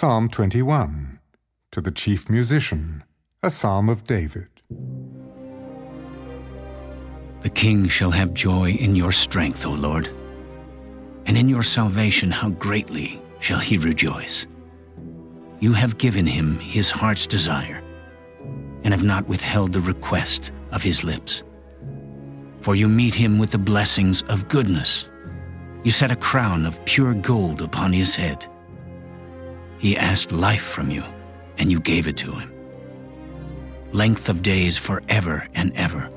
Psalm 21 To the Chief Musician, a Psalm of David. The king shall have joy in your strength, O Lord, and in your salvation how greatly shall he rejoice. You have given him his heart's desire, and have not withheld the request of his lips. For you meet him with the blessings of goodness. You set a crown of pure gold upon his head. He asked life from you, and you gave it to him. Length of days forever and ever.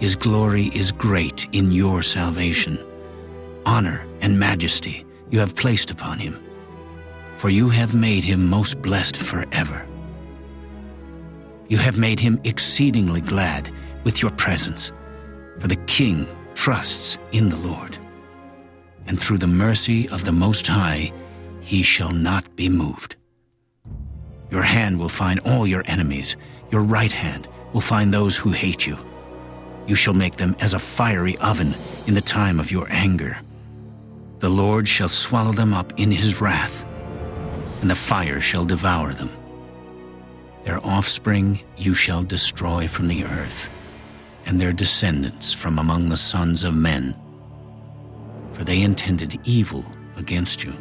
His glory is great in your salvation. Honor and majesty you have placed upon him, for you have made him most blessed forever. You have made him exceedingly glad with your presence, for the king trusts in the Lord. And through the mercy of the Most High, he shall not be moved. Your hand will find all your enemies, your right hand will find those who hate you. You shall make them as a fiery oven in the time of your anger. The Lord shall swallow them up in his wrath, and the fire shall devour them. Their offspring you shall destroy from the earth, and their descendants from among the sons of men. For they intended evil against you.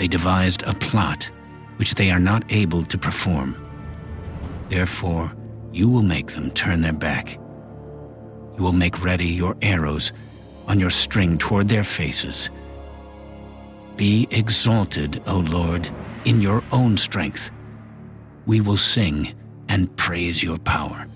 They devised a plot which they are not able to perform. Therefore, you will make them turn their back. You will make ready your arrows on your string toward their faces. Be exalted, O Lord, in your own strength. We will sing and praise your power.